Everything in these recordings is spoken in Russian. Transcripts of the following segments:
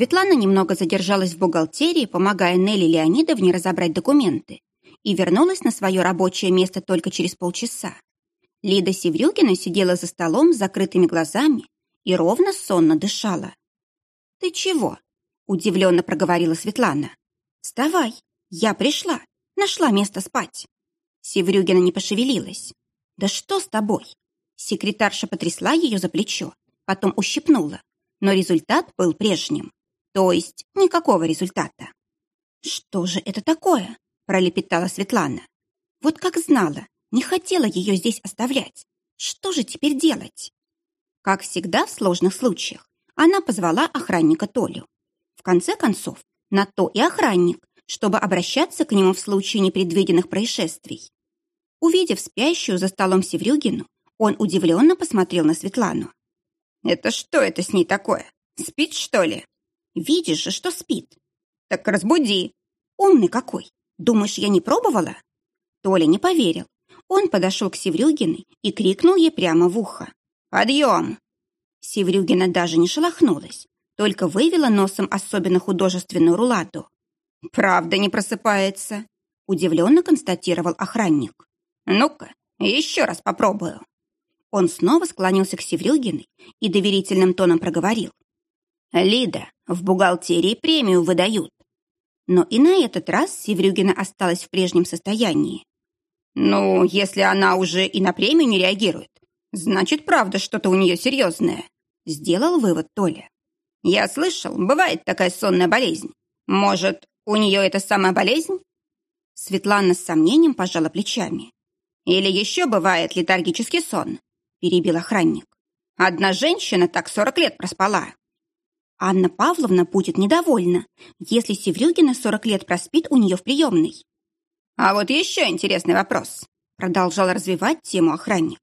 Светлана немного задержалась в бухгалтерии, помогая Нелли Леонидовне разобрать документы, и вернулась на свое рабочее место только через полчаса. Лида Севрюгина сидела за столом с закрытыми глазами и ровно сонно дышала. «Ты чего?» – удивленно проговорила Светлана. «Вставай, я пришла, нашла место спать». Севрюгина не пошевелилась. «Да что с тобой?» Секретарша потрясла ее за плечо, потом ущипнула, но результат был прежним. То есть никакого результата. «Что же это такое?» – пролепетала Светлана. «Вот как знала, не хотела ее здесь оставлять. Что же теперь делать?» Как всегда в сложных случаях, она позвала охранника Толю. В конце концов, на то и охранник, чтобы обращаться к нему в случае непредвиденных происшествий. Увидев спящую за столом Севрюгину, он удивленно посмотрел на Светлану. «Это что это с ней такое? Спит, что ли?» «Видишь же, что спит». «Так разбуди». «Умный какой! Думаешь, я не пробовала?» Толя не поверил. Он подошел к Севрюгиной и крикнул ей прямо в ухо. «Подъем!» Севрюгина даже не шелохнулась, только вывела носом особенно художественную руладу. «Правда не просыпается», — удивленно констатировал охранник. «Ну-ка, еще раз попробую». Он снова склонился к Севрюгиной и доверительным тоном проговорил. «Лида, в бухгалтерии премию выдают». Но и на этот раз Севрюгина осталась в прежнем состоянии. «Ну, если она уже и на премию не реагирует, значит, правда, что-то у нее серьезное», — сделал вывод Толя. «Я слышал, бывает такая сонная болезнь. Может, у нее это самая болезнь?» Светлана с сомнением пожала плечами. «Или еще бывает летаргический сон», — перебил охранник. «Одна женщина так сорок лет проспала». Анна Павловна будет недовольна, если Севрюгина сорок лет проспит у нее в приемной. «А вот еще интересный вопрос», — продолжал развивать тему охранник.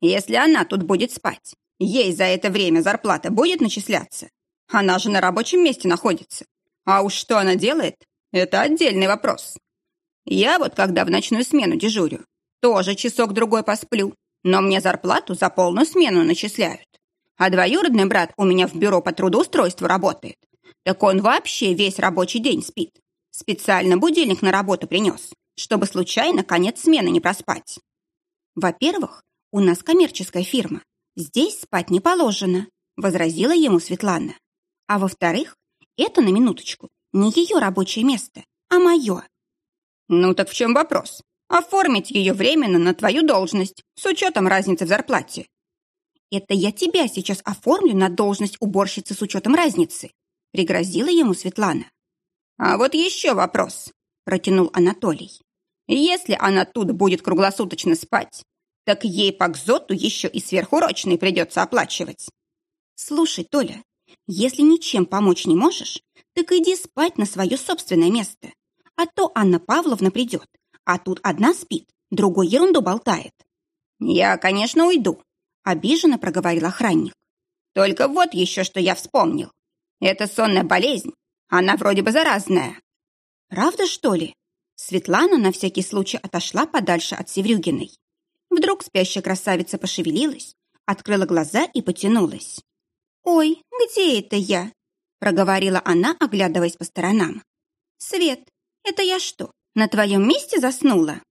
«Если она тут будет спать, ей за это время зарплата будет начисляться? Она же на рабочем месте находится. А уж что она делает, это отдельный вопрос. Я вот когда в ночную смену дежурю, тоже часок-другой посплю, но мне зарплату за полную смену начисляют. А двоюродный брат у меня в бюро по трудоустройству работает. Так он вообще весь рабочий день спит. Специально будильник на работу принес, чтобы случайно конец смены не проспать. Во-первых, у нас коммерческая фирма. Здесь спать не положено, возразила ему Светлана. А во-вторых, это, на минуточку, не ее рабочее место, а мое. Ну так в чем вопрос? Оформить ее временно на твою должность с учетом разницы в зарплате. Это я тебя сейчас оформлю на должность уборщицы с учетом разницы, пригрозила ему Светлана. А вот еще вопрос, протянул Анатолий. Если она тут будет круглосуточно спать, так ей по кзоту еще и сверхурочный придется оплачивать. Слушай, Толя, если ничем помочь не можешь, так иди спать на свое собственное место. А то Анна Павловна придет, а тут одна спит, другой ерунду болтает. Я, конечно, уйду, обиженно проговорил охранник. Только вот еще что я вспомнил. Это сонная болезнь, она вроде бы заразная. Правда, что ли? Светлана на всякий случай отошла подальше от Севрюгиной. Вдруг спящая красавица пошевелилась, открыла глаза и потянулась. «Ой, где это я?» — проговорила она, оглядываясь по сторонам. «Свет, это я что, на твоем месте заснула?»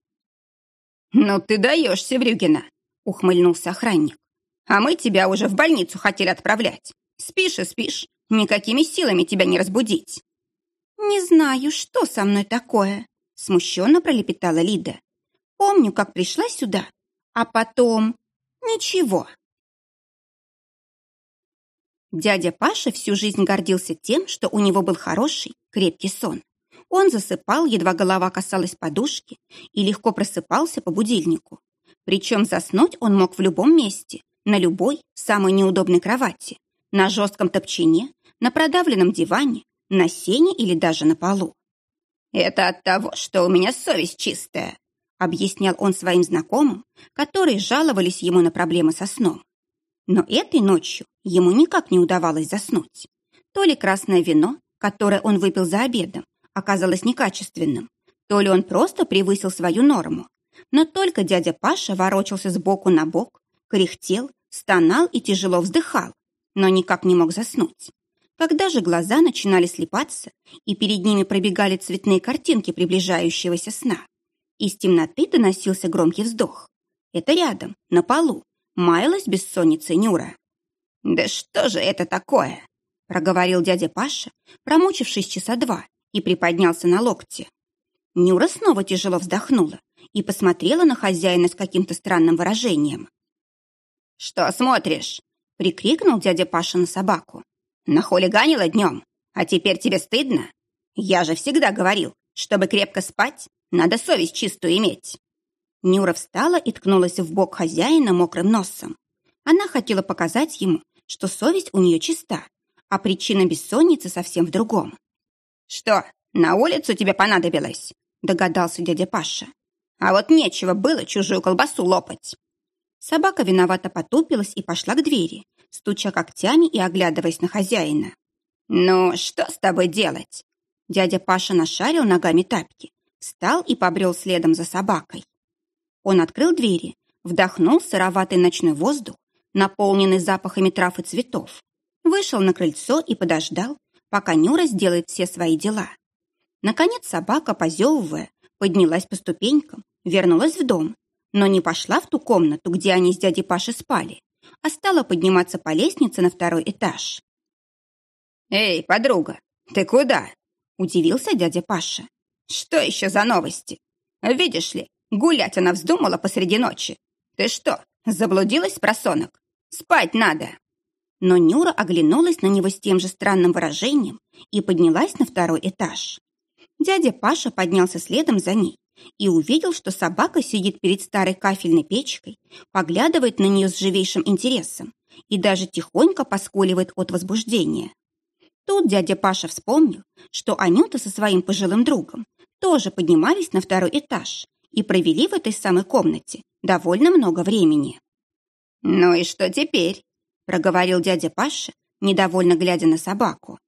«Ну ты даешь, Севрюгина!» — ухмыльнулся охранник. «А мы тебя уже в больницу хотели отправлять. Спишь и спишь, никакими силами тебя не разбудить». «Не знаю, что со мной такое», Смущенно пролепетала Лида. Помню, как пришла сюда, а потом... Ничего. Дядя Паша всю жизнь гордился тем, что у него был хороший, крепкий сон. Он засыпал, едва голова касалась подушки, и легко просыпался по будильнику. Причем заснуть он мог в любом месте, на любой, самой неудобной кровати, на жестком топчине, на продавленном диване, на сене или даже на полу. «Это от того, что у меня совесть чистая», объяснял он своим знакомым, которые жаловались ему на проблемы со сном. Но этой ночью ему никак не удавалось заснуть. То ли красное вино, которое он выпил за обедом, оказалось некачественным, то ли он просто превысил свою норму. Но только дядя Паша ворочался с боку на бок, кряхтел, стонал и тяжело вздыхал, но никак не мог заснуть. Когда же глаза начинали слепаться, и перед ними пробегали цветные картинки приближающегося сна, из темноты доносился громкий вздох. Это рядом, на полу, маялась бессонница Нюра. «Да что же это такое?» — проговорил дядя Паша, промучившись часа два, и приподнялся на локте. Нюра снова тяжело вздохнула и посмотрела на хозяина с каким-то странным выражением. «Что смотришь?» — прикрикнул дядя Паша на собаку. «Нахулиганила днем, а теперь тебе стыдно? Я же всегда говорил, чтобы крепко спать, надо совесть чистую иметь». Нюра встала и ткнулась в бок хозяина мокрым носом. Она хотела показать ему, что совесть у нее чиста, а причина бессонницы совсем в другом. «Что, на улицу тебе понадобилось?» – догадался дядя Паша. «А вот нечего было чужую колбасу лопать». Собака виновато потупилась и пошла к двери, стуча когтями и оглядываясь на хозяина. «Ну, что с тобой делать?» Дядя Паша нашарил ногами тапки, встал и побрел следом за собакой. Он открыл двери, вдохнул сыроватый ночной воздух, наполненный запахами трав и цветов, вышел на крыльцо и подождал, пока Нюра сделает все свои дела. Наконец собака, позевывая, поднялась по ступенькам, вернулась в дом, но не пошла в ту комнату, где они с дядей Пашей спали, а стала подниматься по лестнице на второй этаж. «Эй, подруга, ты куда?» – удивился дядя Паша. «Что еще за новости? Видишь ли, гулять она вздумала посреди ночи. Ты что, заблудилась, просонок? Спать надо!» Но Нюра оглянулась на него с тем же странным выражением и поднялась на второй этаж. Дядя Паша поднялся следом за ней и увидел, что собака сидит перед старой кафельной печкой, поглядывает на нее с живейшим интересом и даже тихонько поскуливает от возбуждения. Тут дядя Паша вспомнил, что Анюта со своим пожилым другом тоже поднимались на второй этаж и провели в этой самой комнате довольно много времени. «Ну и что теперь?» проговорил дядя Паша, недовольно глядя на собаку.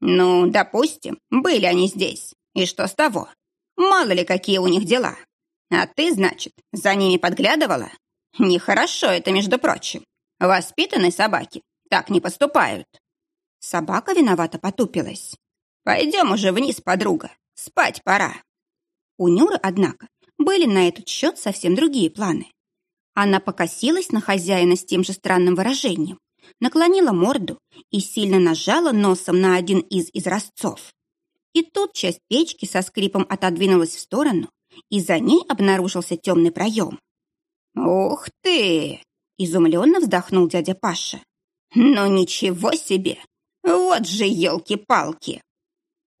«Ну, допустим, были они здесь. И что с того? Мало ли, какие у них дела. А ты, значит, за ними подглядывала? Нехорошо это, между прочим. Воспитанные собаки так не поступают». Собака виновато потупилась. «Пойдем уже вниз, подруга. Спать пора». У Нюры, однако, были на этот счет совсем другие планы. Она покосилась на хозяина с тем же странным выражением, наклонила морду и сильно нажала носом на один из изразцов. И тут часть печки со скрипом отодвинулась в сторону, и за ней обнаружился темный проем. «Ух ты!» — изумленно вздохнул дядя Паша. «Ну ничего себе! Вот же елки-палки!»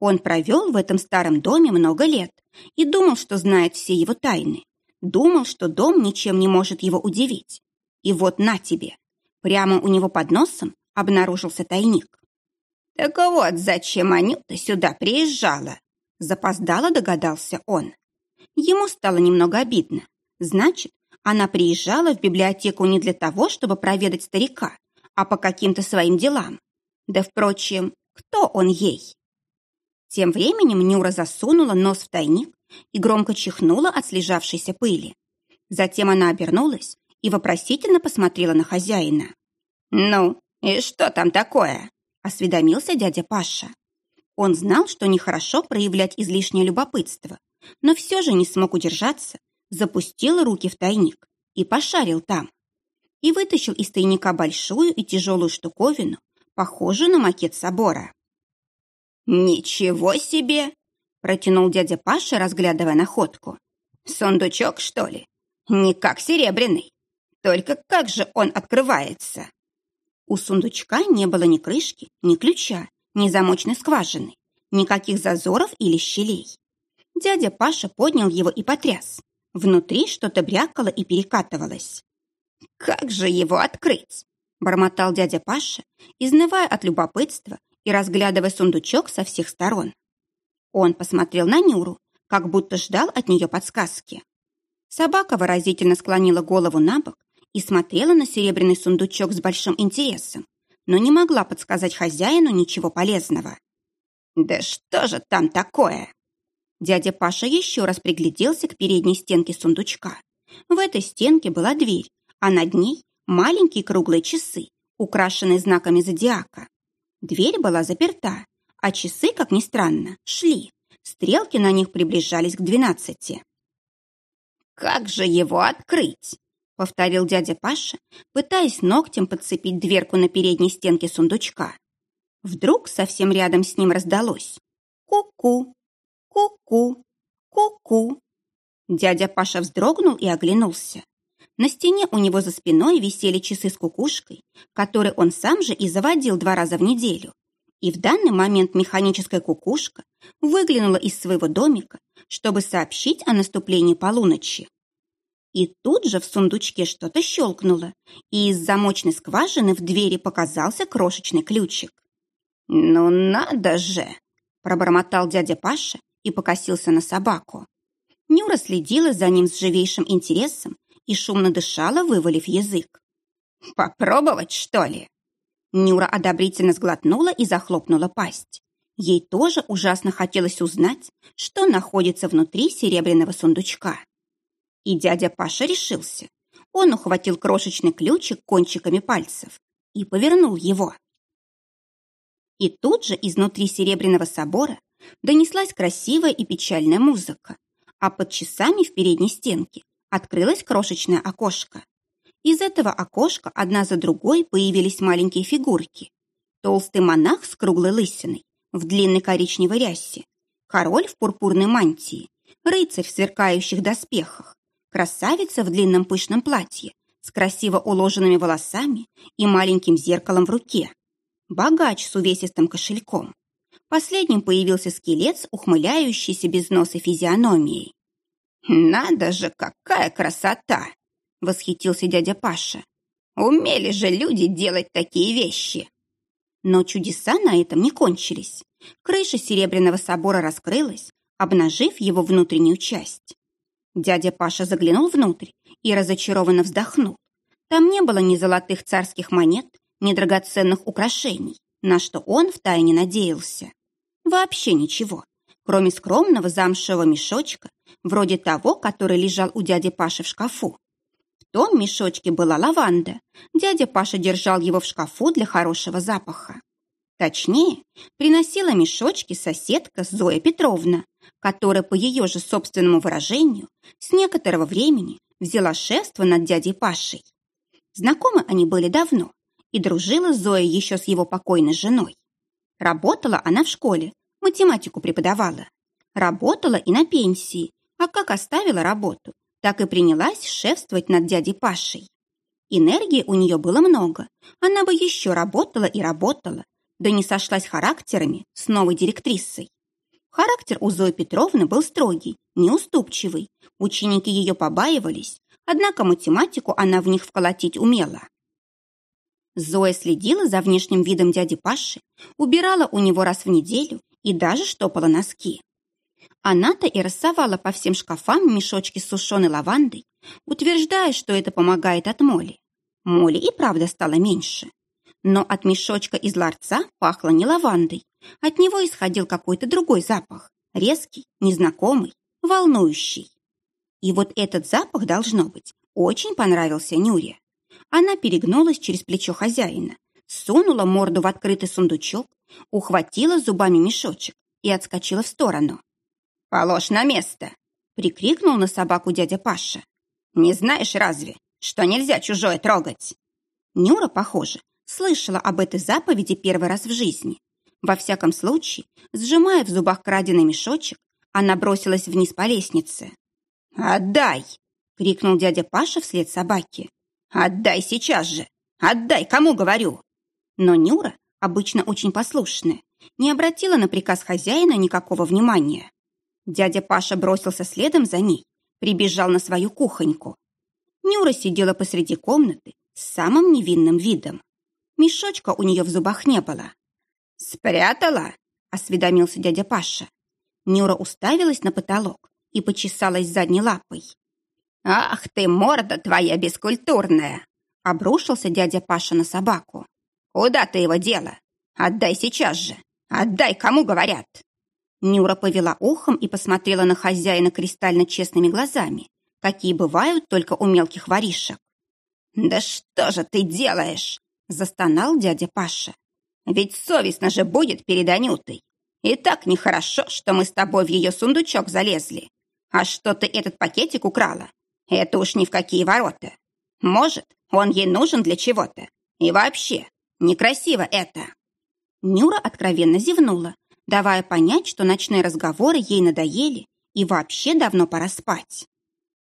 Он провел в этом старом доме много лет и думал, что знает все его тайны. Думал, что дом ничем не может его удивить. И вот на тебе, Прямо у него под носом обнаружился тайник. «Так вот, зачем Анюта сюда приезжала?» Запоздало догадался он. Ему стало немного обидно. Значит, она приезжала в библиотеку не для того, чтобы проведать старика, а по каким-то своим делам. Да, впрочем, кто он ей? Тем временем Нюра засунула нос в тайник и громко чихнула от слежавшейся пыли. Затем она обернулась и вопросительно посмотрела на хозяина. «Ну, и что там такое?» – осведомился дядя Паша. Он знал, что нехорошо проявлять излишнее любопытство, но все же не смог удержаться, запустил руки в тайник и пошарил там. И вытащил из тайника большую и тяжелую штуковину, похожую на макет собора. «Ничего себе!» – протянул дядя Паша, разглядывая находку. «Сундучок, что ли? Не как серебряный. Только как же он открывается? У сундучка не было ни крышки, ни ключа, ни замочной скважины, никаких зазоров или щелей. Дядя Паша поднял его и потряс. Внутри что-то брякало и перекатывалось. «Как же его открыть?» – бормотал дядя Паша, изнывая от любопытства и разглядывая сундучок со всех сторон. Он посмотрел на Нюру, как будто ждал от нее подсказки. Собака выразительно склонила голову на бок и смотрела на серебряный сундучок с большим интересом, но не могла подсказать хозяину ничего полезного. «Да что же там такое?» Дядя Паша еще раз пригляделся к передней стенке сундучка. В этой стенке была дверь, а над ней маленькие круглые часы, украшенные знаками зодиака. Дверь была заперта, а часы, как ни странно, шли. Стрелки на них приближались к двенадцати. «Как же его открыть?» — повторил дядя Паша, пытаясь ногтем подцепить дверку на передней стенке сундучка. Вдруг совсем рядом с ним раздалось «Ку-ку! Ку-ку! Ку-ку!» Дядя Паша вздрогнул и оглянулся. На стене у него за спиной висели часы с кукушкой, которые он сам же и заводил два раза в неделю. И в данный момент механическая кукушка выглянула из своего домика, чтобы сообщить о наступлении полуночи. И тут же в сундучке что-то щелкнуло, и из замочной скважины в двери показался крошечный ключик. «Ну надо же!» – пробормотал дядя Паша и покосился на собаку. Нюра следила за ним с живейшим интересом и шумно дышала, вывалив язык. «Попробовать, что ли?» Нюра одобрительно сглотнула и захлопнула пасть. Ей тоже ужасно хотелось узнать, что находится внутри серебряного сундучка. И дядя Паша решился. Он ухватил крошечный ключик кончиками пальцев и повернул его. И тут же изнутри серебряного собора донеслась красивая и печальная музыка, а под часами в передней стенке открылось крошечное окошко. Из этого окошка одна за другой появились маленькие фигурки. Толстый монах с круглой лысиной в длинной коричневой рясе, король в пурпурной мантии, рыцарь в сверкающих доспехах, Красавица в длинном пышном платье с красиво уложенными волосами и маленьким зеркалом в руке. Богач с увесистым кошельком. Последним появился скелет с ухмыляющейся без носа физиономией. «Надо же, какая красота!» — восхитился дядя Паша. «Умели же люди делать такие вещи!» Но чудеса на этом не кончились. Крыша Серебряного собора раскрылась, обнажив его внутреннюю часть. Дядя Паша заглянул внутрь и разочарованно вздохнул. Там не было ни золотых царских монет, ни драгоценных украшений, на что он втайне надеялся. Вообще ничего, кроме скромного замшевого мешочка, вроде того, который лежал у дяди Паши в шкафу. В том мешочке была лаванда. Дядя Паша держал его в шкафу для хорошего запаха. Точнее, приносила мешочки соседка Зоя Петровна, которая, по ее же собственному выражению, с некоторого времени взяла шефство над дядей Пашей. Знакомы они были давно, и дружила Зоя еще с его покойной женой. Работала она в школе, математику преподавала. Работала и на пенсии, а как оставила работу, так и принялась шефствовать над дядей Пашей. Энергии у нее было много, она бы еще работала и работала, да не сошлась характерами с новой директрисой. Характер у Зои Петровны был строгий, неуступчивый. Ученики ее побаивались, однако математику она в них вколотить умела. Зоя следила за внешним видом дяди Паши, убирала у него раз в неделю и даже штопала носки. Она-то и рассовала по всем шкафам мешочки с сушеной лавандой, утверждая, что это помогает от моли. Моли и правда стало меньше. Но от мешочка из ларца пахло не лавандой. От него исходил какой-то другой запах. Резкий, незнакомый, волнующий. И вот этот запах, должно быть, очень понравился Нюре. Она перегнулась через плечо хозяина, сунула морду в открытый сундучок, ухватила зубами мешочек и отскочила в сторону. «Положь на место!» — прикрикнул на собаку дядя Паша. «Не знаешь разве, что нельзя чужое трогать?» Нюра, похоже, слышала об этой заповеди первый раз в жизни. Во всяком случае, сжимая в зубах краденый мешочек, она бросилась вниз по лестнице. «Отдай!» — крикнул дядя Паша вслед собаке. «Отдай сейчас же! Отдай, кому говорю!» Но Нюра, обычно очень послушная, не обратила на приказ хозяина никакого внимания. Дядя Паша бросился следом за ней, прибежал на свою кухоньку. Нюра сидела посреди комнаты с самым невинным видом. Мешочка у нее в зубах не было. «Спрятала?» — осведомился дядя Паша. Нюра уставилась на потолок и почесалась задней лапой. «Ах ты, морда твоя бескультурная!» — обрушился дядя Паша на собаку. «Куда ты его дела? Отдай сейчас же! Отдай, кому говорят!» Нюра повела ухом и посмотрела на хозяина кристально честными глазами, какие бывают только у мелких воришек. «Да что же ты делаешь?» Застонал дядя Паша. Ведь совестно же будет перед Анютой. И так нехорошо, что мы с тобой в ее сундучок залезли. А что ты этот пакетик украла? Это уж ни в какие ворота. Может, он ей нужен для чего-то. И вообще, некрасиво это. Нюра откровенно зевнула, давая понять, что ночные разговоры ей надоели и вообще давно пора спать.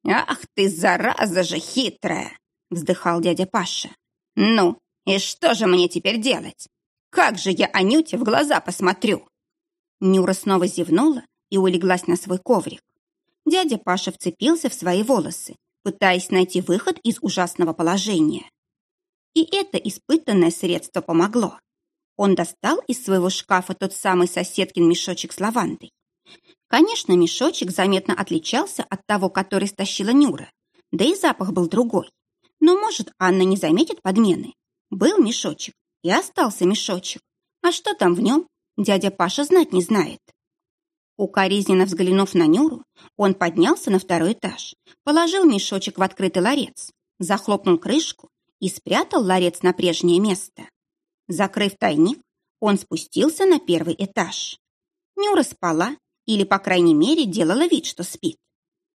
«Ах ты, зараза же хитрая!» — вздыхал дядя Паша. «Ну, и что же мне теперь делать? Как же я Анюте в глаза посмотрю?» Нюра снова зевнула и улеглась на свой коврик. Дядя Паша вцепился в свои волосы, пытаясь найти выход из ужасного положения. И это испытанное средство помогло. Он достал из своего шкафа тот самый соседкин мешочек с лавандой. Конечно, мешочек заметно отличался от того, который стащила Нюра, да и запах был другой. Но, может, Анна не заметит подмены. Был мешочек, и остался мешочек. А что там в нем, дядя Паша знать не знает. Укоризненно взглянув на Нюру, он поднялся на второй этаж, положил мешочек в открытый ларец, захлопнул крышку и спрятал ларец на прежнее место. Закрыв тайник, он спустился на первый этаж. Нюра спала или, по крайней мере, делала вид, что спит.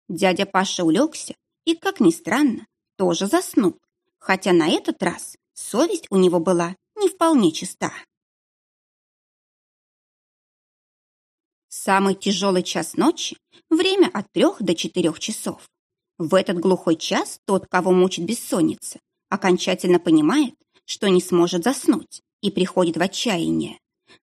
Дядя Паша улегся и, как ни странно, тоже заснул, хотя на этот раз совесть у него была не вполне чиста. Самый тяжелый час ночи – время от трех до четырех часов. В этот глухой час тот, кого мучит бессонница, окончательно понимает, что не сможет заснуть и приходит в отчаяние.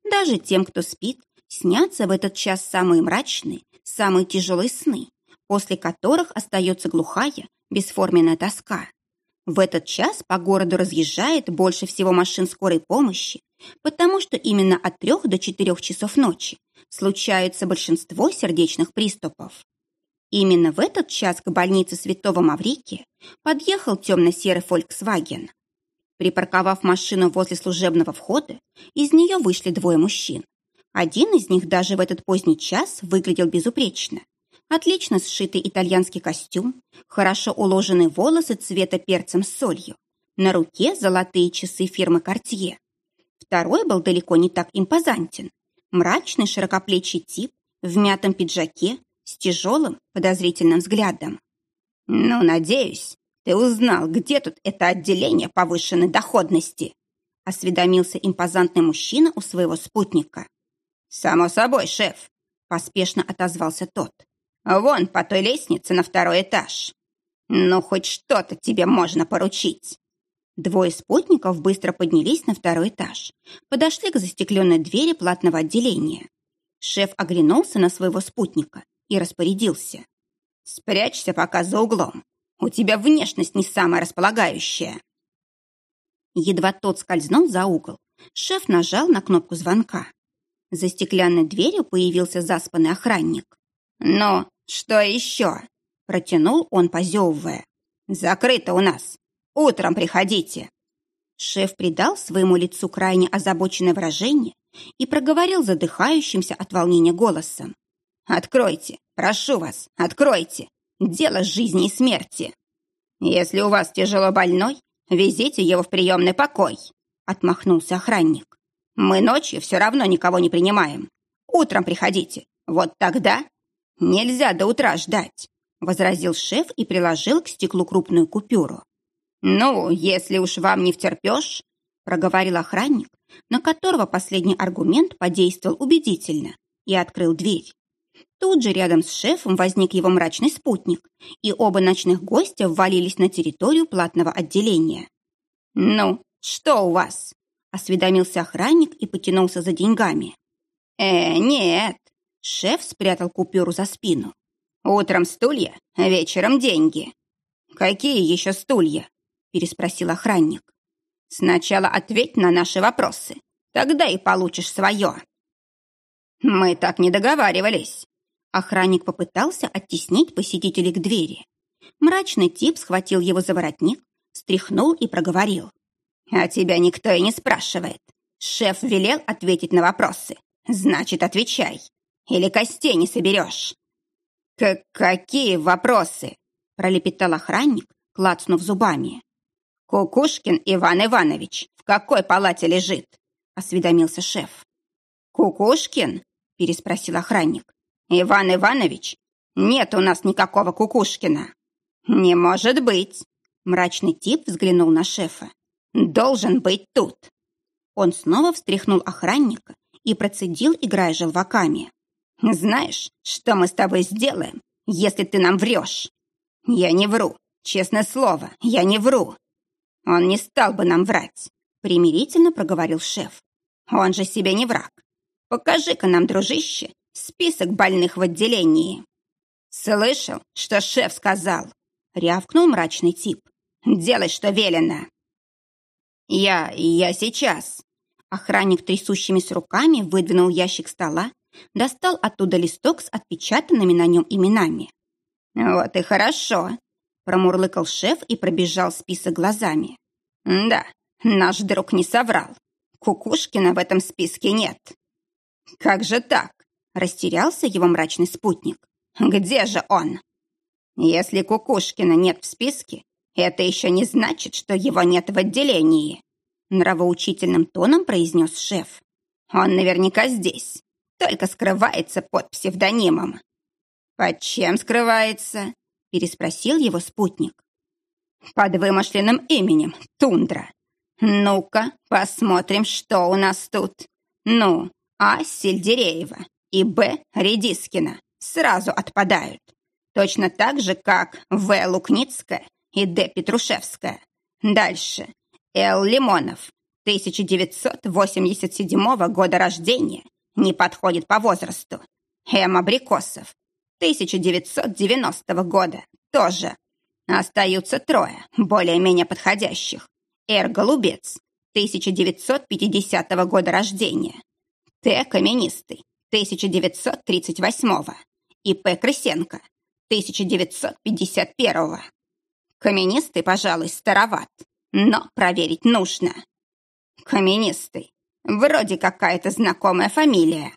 Даже тем, кто спит, снятся в этот час самые мрачные, самые тяжелые сны, после которых остается глухая, бесформенная тоска. В этот час по городу разъезжает больше всего машин скорой помощи, потому что именно от трех до четырех часов ночи случаются большинство сердечных приступов. Именно в этот час к больнице Святого Маврикия подъехал темно-серый «Фольксваген». Припарковав машину возле служебного входа, из нее вышли двое мужчин. Один из них даже в этот поздний час выглядел безупречно. Отлично сшитый итальянский костюм, хорошо уложенные волосы цвета перцем с солью, на руке золотые часы фирмы «Кортье». Второй был далеко не так импозантен. Мрачный широкоплечий тип в мятом пиджаке с тяжелым подозрительным взглядом. «Ну, надеюсь, ты узнал, где тут это отделение повышенной доходности?» осведомился импозантный мужчина у своего спутника. «Само собой, шеф», — поспешно отозвался тот. «Вон по той лестнице на второй этаж. Ну, хоть что-то тебе можно поручить». Двое спутников быстро поднялись на второй этаж, подошли к застекленной двери платного отделения. Шеф оглянулся на своего спутника и распорядился. «Спрячься пока за углом. У тебя внешность не самая располагающая». Едва тот скользнул за угол, шеф нажал на кнопку звонка. За стеклянной дверью появился заспанный охранник. «Ну, что еще?» – протянул он, позевывая. «Закрыто у нас. Утром приходите». Шеф придал своему лицу крайне озабоченное выражение и проговорил задыхающимся от волнения голосом. «Откройте, прошу вас, откройте. Дело жизни и смерти. Если у вас тяжело больной, везите его в приемный покой», отмахнулся охранник. «Мы ночью все равно никого не принимаем. Утром приходите. Вот тогда нельзя до утра ждать», возразил шеф и приложил к стеклу крупную купюру. «Ну, если уж вам не втерпешь», — проговорил охранник, на которого последний аргумент подействовал убедительно, и открыл дверь. Тут же рядом с шефом возник его мрачный спутник, и оба ночных гостя ввалились на территорию платного отделения. «Ну, что у вас?» — осведомился охранник и потянулся за деньгами. «Э, нет!» — шеф спрятал купюру за спину. «Утром стулья, вечером деньги». «Какие еще стулья?» переспросил охранник. «Сначала ответь на наши вопросы, тогда и получишь свое». «Мы так не договаривались». Охранник попытался оттеснить посетителей к двери. Мрачный тип схватил его за воротник, стряхнул и проговорил. «А тебя никто и не спрашивает. Шеф велел ответить на вопросы. Значит, отвечай. Или костей не соберешь». «К «Какие вопросы?» – пролепетал охранник, клацнув зубами. «Кукушкин Иван Иванович в какой палате лежит?» осведомился шеф. «Кукушкин?» – переспросил охранник. «Иван Иванович? Нет у нас никакого Кукушкина». «Не может быть!» – мрачный тип взглянул на шефа. «Должен быть тут!» Он снова встряхнул охранника и процедил, играя желваками. «Знаешь, что мы с тобой сделаем, если ты нам врешь?» «Я не вру. Честное слово, я не вру». «Он не стал бы нам врать», — примирительно проговорил шеф. «Он же себе не враг. Покажи-ка нам, дружище, список больных в отделении». «Слышал, что шеф сказал?» — рявкнул мрачный тип. «Делай, что велено». «Я... я сейчас...» Охранник трясущимися руками выдвинул ящик стола, достал оттуда листок с отпечатанными на нем именами. «Вот и хорошо», — промурлыкал шеф и пробежал список глазами. «Да, наш друг не соврал. Кукушкина в этом списке нет». «Как же так?» — растерялся его мрачный спутник. «Где же он?» «Если Кукушкина нет в списке, это еще не значит, что его нет в отделении», нравоучительным тоном произнес шеф. «Он наверняка здесь, только скрывается под псевдонимом». «Под чем скрывается?» переспросил его спутник. «Под вымышленным именем Тундра. Ну-ка, посмотрим, что у нас тут. Ну, А. Сельдереева и Б. Редискина сразу отпадают. Точно так же, как В. Лукницкая и Д. Петрушевская. Дальше. Л. Лимонов, 1987 года рождения, не подходит по возрасту. М. Абрикосов, 1990 года, тоже. Остаются трое, более-менее подходящих. Р. Голубец, 1950 года рождения. Т. Каменистый, 1938 и П. Крысенко, 1951 Каменистый, пожалуй, староват, но проверить нужно. Каменистый. Вроде какая-то знакомая фамилия.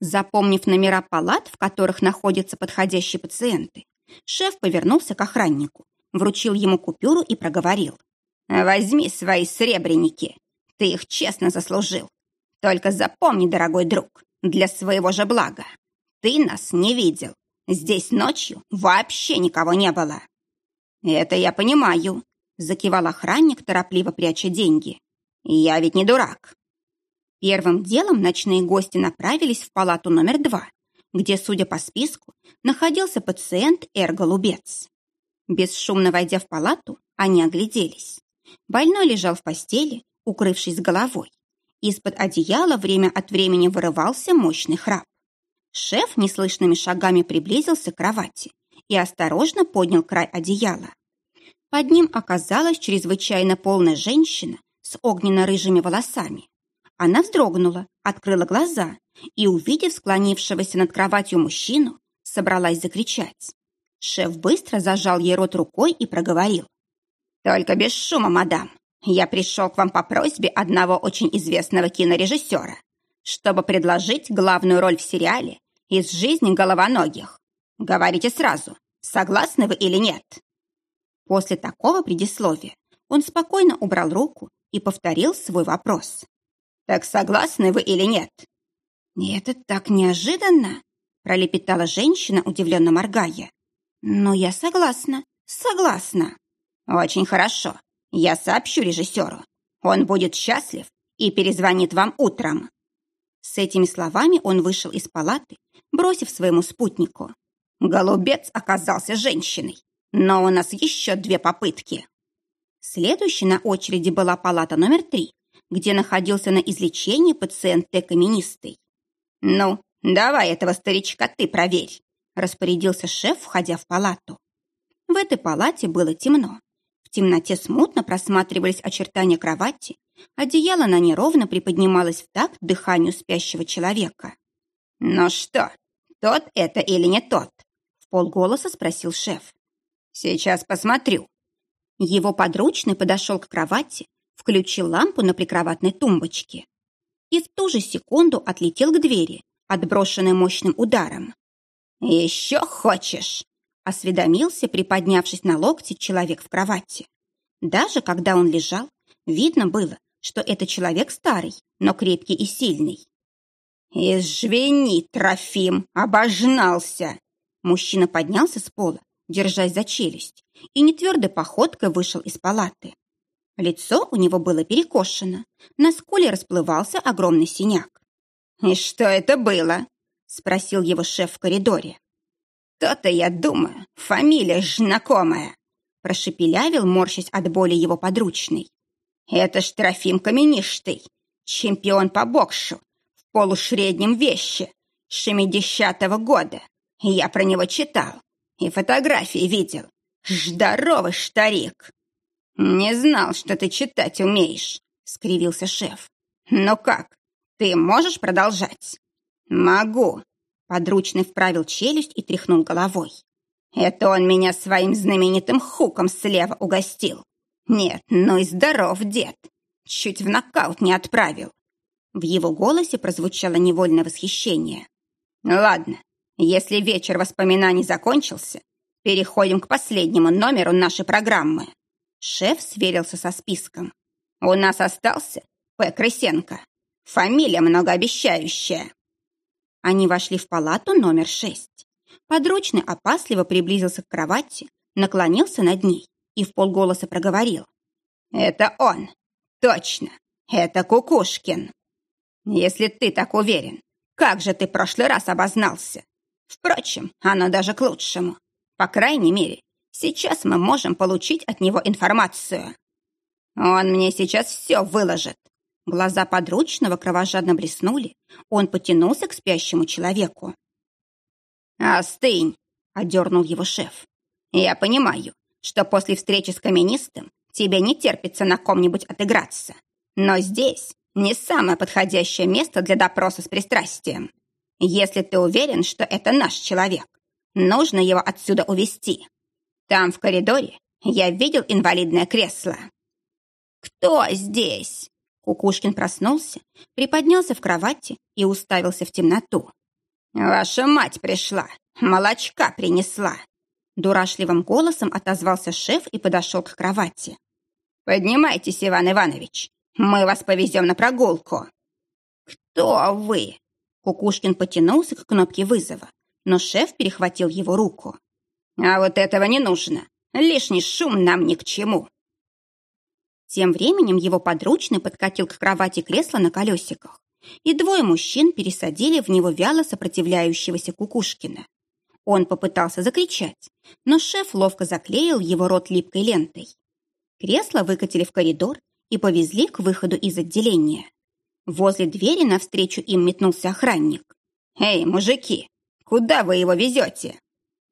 Запомнив номера палат, в которых находятся подходящие пациенты, шеф повернулся к охраннику, вручил ему купюру и проговорил. «Возьми свои сребреники. Ты их честно заслужил. Только запомни, дорогой друг, для своего же блага. Ты нас не видел. Здесь ночью вообще никого не было». «Это я понимаю», — закивал охранник, торопливо пряча деньги. «Я ведь не дурак». Первым делом ночные гости направились в палату номер два, где, судя по списку, находился пациент Эр Голубец. Бесшумно войдя в палату, они огляделись. Больной лежал в постели, укрывшись головой. Из-под одеяла время от времени вырывался мощный храп. Шеф неслышными шагами приблизился к кровати и осторожно поднял край одеяла. Под ним оказалась чрезвычайно полная женщина с огненно-рыжими волосами. Она вздрогнула, открыла глаза и, увидев склонившегося над кроватью мужчину, собралась закричать. Шеф быстро зажал ей рот рукой и проговорил. «Только без шума, мадам. Я пришел к вам по просьбе одного очень известного кинорежиссера, чтобы предложить главную роль в сериале из жизни головоногих. Говорите сразу, согласны вы или нет?» После такого предисловия он спокойно убрал руку и повторил свой вопрос. Так согласны вы или нет?» «Это так неожиданно!» — пролепетала женщина, удивленно моргая. «Но я согласна, согласна». «Очень хорошо. Я сообщу режиссеру. Он будет счастлив и перезвонит вам утром». С этими словами он вышел из палаты, бросив своему спутнику. Голубец оказался женщиной, но у нас еще две попытки. Следующей на очереди была палата номер три, где находился на излечении пациент Т-каменистый. «Ну, давай этого старичка ты проверь», распорядился шеф, входя в палату. В этой палате было темно. В темноте смутно просматривались очертания кровати, одеяло на ней ровно приподнималось в такт дыханию спящего человека. «Ну что, тот это или не тот?» в полголоса спросил шеф. «Сейчас посмотрю». Его подручный подошел к кровати, включил лампу на прикроватной тумбочке и в ту же секунду отлетел к двери, отброшенной мощным ударом. «Еще хочешь?» — осведомился, приподнявшись на локте человек в кровати. Даже когда он лежал, видно было, что это человек старый, но крепкий и сильный. «Извини, Трофим, обожнался!» Мужчина поднялся с пола, держась за челюсть, и нетвердой походкой вышел из палаты. Лицо у него было перекошено, на скуле расплывался огромный синяк. «И что это было?» — спросил его шеф в коридоре. «То-то, я думаю, фамилия ж знакомая», — прошепелявил, морщась от боли его подручный. «Это ж Трофим Каменистый, чемпион по боксу, полушреднем вещи, шестидесятого года. Я про него читал и фотографии видел. Здоровый старик. Не знал, что ты читать умеешь, скривился шеф. Ну как, ты можешь продолжать? Могу. Подручный вправил челюсть и тряхнул головой. Это он меня своим знаменитым хуком слева угостил. Нет, ну и здоров дед. Чуть в нокаут не отправил. В его голосе прозвучало невольное восхищение. «Ладно, если вечер воспоминаний закончился, переходим к последнему номеру нашей программы». Шеф сверился со списком. «У нас остался П. Крысенко. Фамилия многообещающая». Они вошли в палату номер шесть. Подручный опасливо приблизился к кровати, наклонился над ней и в полголоса проговорил. «Это он! Точно! Это Кукушкин!» Если ты так уверен, как же ты в прошлый раз обознался? Впрочем, оно даже к лучшему. По крайней мере, сейчас мы можем получить от него информацию. Он мне сейчас все выложит. Глаза подручного кровожадно блеснули. Он потянулся к спящему человеку. «Остынь!» — одернул его шеф. «Я понимаю, что после встречи с каменистым тебе не терпится на ком-нибудь отыграться. Но здесь не самое подходящее место для допроса с пристрастием. Если ты уверен, что это наш человек, нужно его отсюда увести. Там, в коридоре, я видел инвалидное кресло. «Кто здесь?» Кукушкин проснулся, приподнялся в кровати и уставился в темноту. «Ваша мать пришла, молочка принесла!» Дурашливым голосом отозвался шеф и подошел к кровати. «Поднимайтесь, Иван Иванович, мы вас повезем на прогулку». «Кто вы?» Кукушкин потянулся к кнопке вызова, но шеф перехватил его руку. «А вот этого не нужно. Лишний шум нам ни к чему». Тем временем его подручный подкатил к кровати кресло на колесиках, и двое мужчин пересадили в него вяло сопротивляющегося Кукушкина. Он попытался закричать, но шеф ловко заклеил его рот липкой лентой. Кресло выкатили в коридор и повезли к выходу из отделения. Возле двери навстречу им метнулся охранник. «Эй, мужики, куда вы его везете?»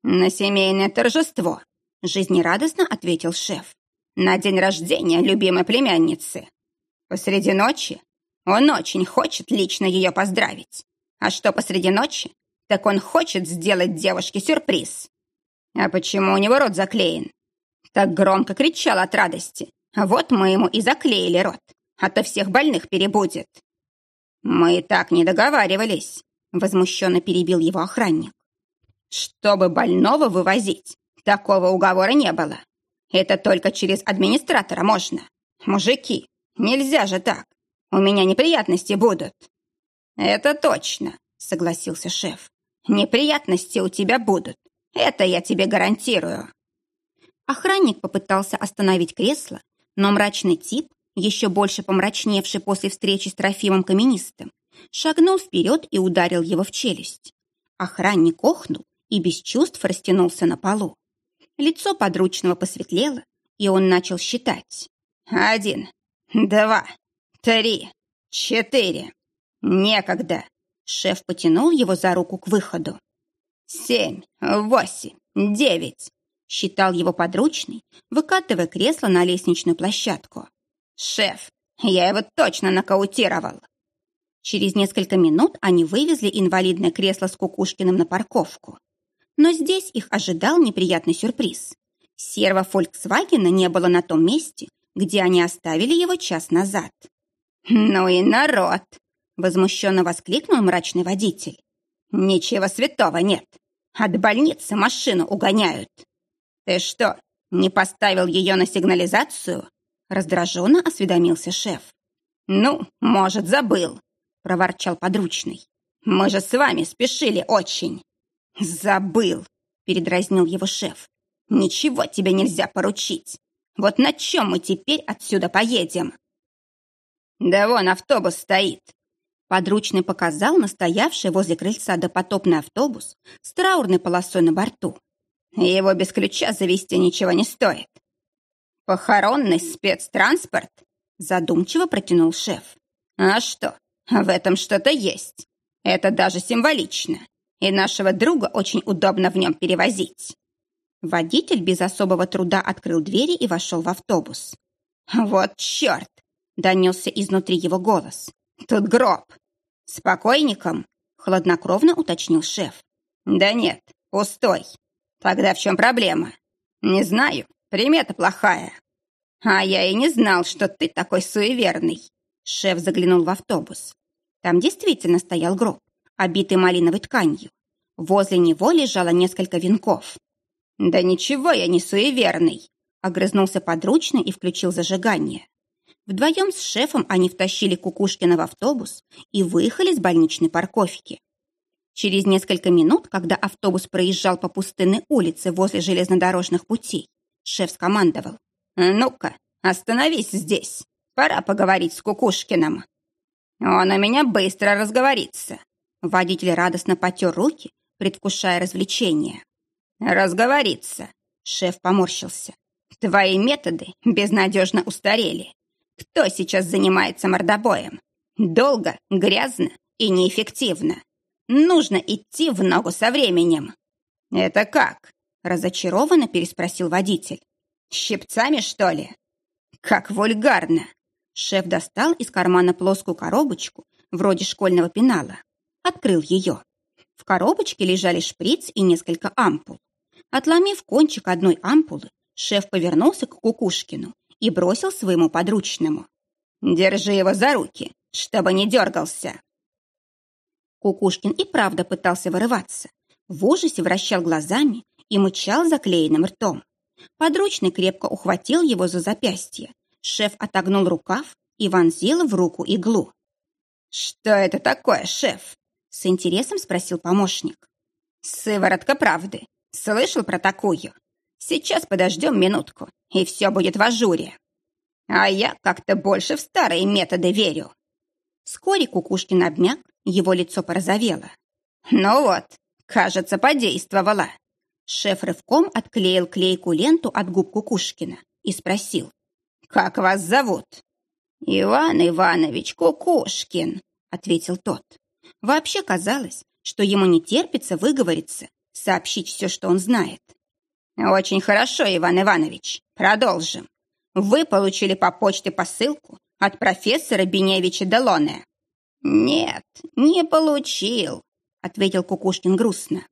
«На семейное торжество», — жизнерадостно ответил шеф. «На день рождения любимой племянницы. Посреди ночи он очень хочет лично ее поздравить. А что посреди ночи? Так он хочет сделать девушке сюрприз. А почему у него рот заклеен? Так громко кричал от радости, вот мы ему и заклеили рот, а то всех больных перебудет. Мы и так не договаривались, возмущенно перебил его охранник. Чтобы больного вывозить, такого уговора не было. Это только через администратора можно. Мужики, нельзя же так. У меня неприятности будут. Это точно, согласился шеф. Неприятности у тебя будут. Это я тебе гарантирую. Охранник попытался остановить кресло, но мрачный тип, еще больше помрачневший после встречи с Трофимом Каменистым, шагнул вперед и ударил его в челюсть. Охранник охнул и без чувств растянулся на полу. Лицо подручного посветлело, и он начал считать. «Один, два, три, четыре. Некогда!» Шеф потянул его за руку к выходу. «Семь, восемь, девять, Считал его подручный, выкатывая кресло на лестничную площадку. «Шеф, я его точно нокаутировал!» Через несколько минут они вывезли инвалидное кресло с Кукушкиным на парковку. Но здесь их ожидал неприятный сюрприз. Серва Фольксвагена не было на том месте, где они оставили его час назад. «Ну и народ!» — возмущенно воскликнул мрачный водитель. «Ничего святого нет. От больницы машину угоняют». «Ты что, не поставил ее на сигнализацию?» Раздраженно осведомился шеф. «Ну, может, забыл», — проворчал подручный. «Мы же с вами спешили очень». «Забыл», — передразнил его шеф. «Ничего тебе нельзя поручить. Вот на чем мы теперь отсюда поедем?» «Да вон автобус стоит». Подручный показал настоявший возле крыльца допотопный автобус с траурной полосой на борту. Его без ключа завести ничего не стоит. «Похоронный спецтранспорт?» Задумчиво протянул шеф. «А что, в этом что-то есть. Это даже символично. И нашего друга очень удобно в нем перевозить». Водитель без особого труда открыл двери и вошел в автобус. «Вот черт!» — донесся изнутри его голос. «Тут гроб!» «С покойником?» — хладнокровно уточнил шеф. «Да нет, пустой. Тогда в чем проблема?» «Не знаю. Примета плохая». «А я и не знал, что ты такой суеверный». Шеф заглянул в автобус. Там действительно стоял гроб, обитый малиновой тканью. Возле него лежало несколько венков. «Да ничего я не суеверный», — огрызнулся подручный и включил зажигание. Вдвоем с шефом они втащили Кукушкина в автобус и выехали с больничной парковки. Через несколько минут, когда автобус проезжал по пустынной улице возле железнодорожных путей, шеф скомандовал. «Ну-ка, остановись здесь. Пора поговорить с Кукушкиным». «Он у меня быстро разговорится». Водитель радостно потер руки, предвкушая развлечение. «Разговориться», — шеф поморщился. «Твои методы безнадежно устарели. Кто сейчас занимается мордобоем? Долго, грязно и неэффективно. Нужно идти в ногу со временем». «Это как?» — разочарованно переспросил водитель. «Щипцами, что ли?» «Как вульгарно!» Шеф достал из кармана плоскую коробочку, вроде школьного пенала. Открыл ее. В коробочке лежали шприц и несколько ампул. Отломив кончик одной ампулы, шеф повернулся к Кукушкину и бросил своему подручному. «Держи его за руки, чтобы не дергался!» Кукушкин и правда пытался вырываться. В ужасе вращал глазами и мычал заклеенным ртом. Подручный крепко ухватил его за запястье. Шеф отогнул рукав и вонзил в руку иглу. «Что это такое, шеф?» С интересом спросил помощник. «Сыворотка правды. Слышал про такую? Сейчас подождем минутку, и все будет в ажуре. А я как-то больше в старые методы верю». Вскоре Кукушкин обмяк, его лицо порозовело. «Ну вот, кажется, подействовало». Шеф рывком отклеил клейкую ленту от губ Кукушкина и спросил. «Как вас зовут?» «Иван Иванович Кукушкин», — ответил тот. Вообще казалось, что ему не терпится выговориться, сообщить все, что он знает. «Очень хорошо, Иван Иванович. Продолжим. Вы получили по почте посылку от профессора Беневича Делоне?» «Нет, не получил», — ответил Кукушкин грустно.